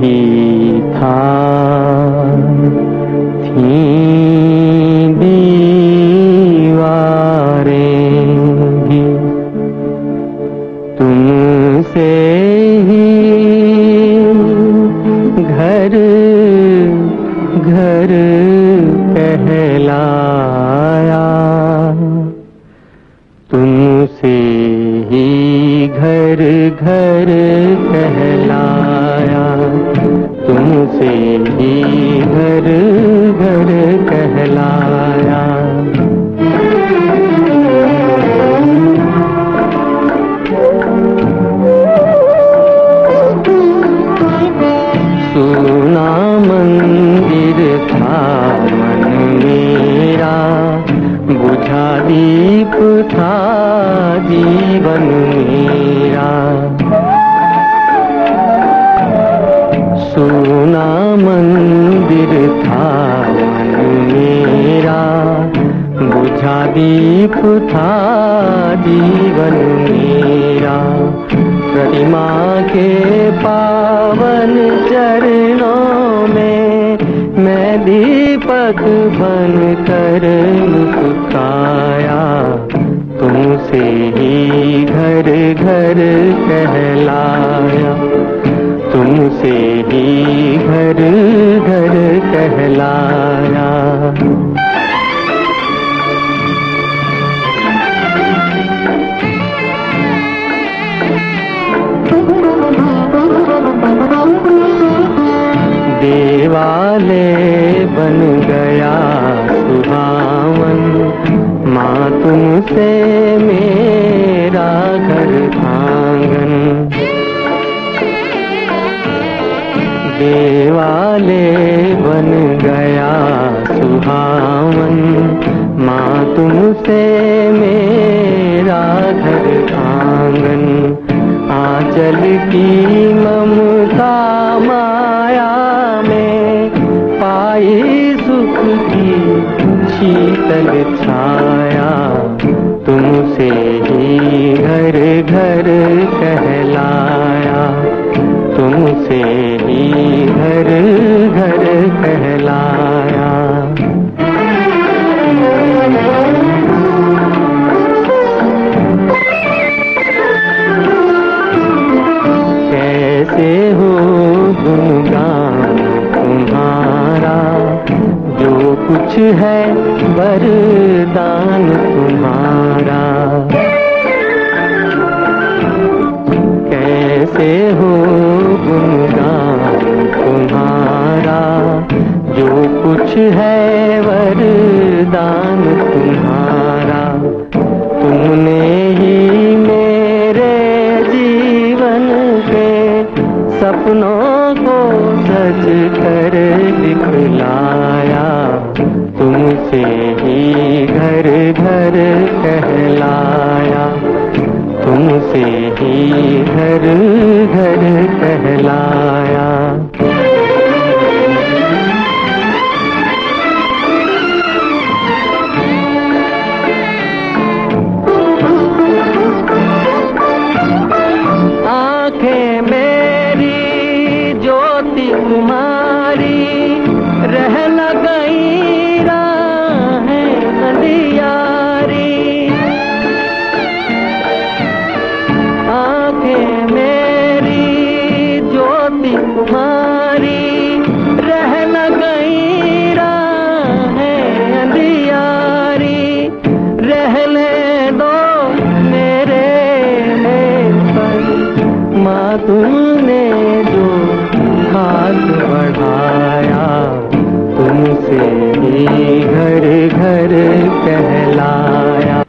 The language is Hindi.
भी था। थी दीवारें भी तुमसे ही घर घर कहलाया। तुमसे ही घर घर कहलाया। तुमसे ही घर घर कहलाया। सुना मंदिर था मन मेरा, बुझा दीप था जीवन मेरा। सुना मंदिर था मेरा। बुझा दीप था, जीवन मेरा। प्रतिमा के पावन चरणों में मैं दीपक बन कर मुस्काया तुमसे ही घर घर कहलाया। तुमसे ही घर घर कहलाया। देवाले बन गया सुहावन माँ तुमसे मेरा देवाले बन गया सुहावन। माँ तुमसे मेरा घर आँगन। आंचल की ममता माया में पाई सुख की शीतल छाया। तुमसे ही घर घर कहलाया गुणगान तुम्हारा। जो कुछ है वरदान तुम्हारा। कैसे हो गुणगान तुम्हारा? जो कुछ है वरदान सपनों को सच कर दिखलाया तुमसे ही घर घर कहलाया। तुमसे ही घर घर कहलाया uma ही घर घर कहलाया।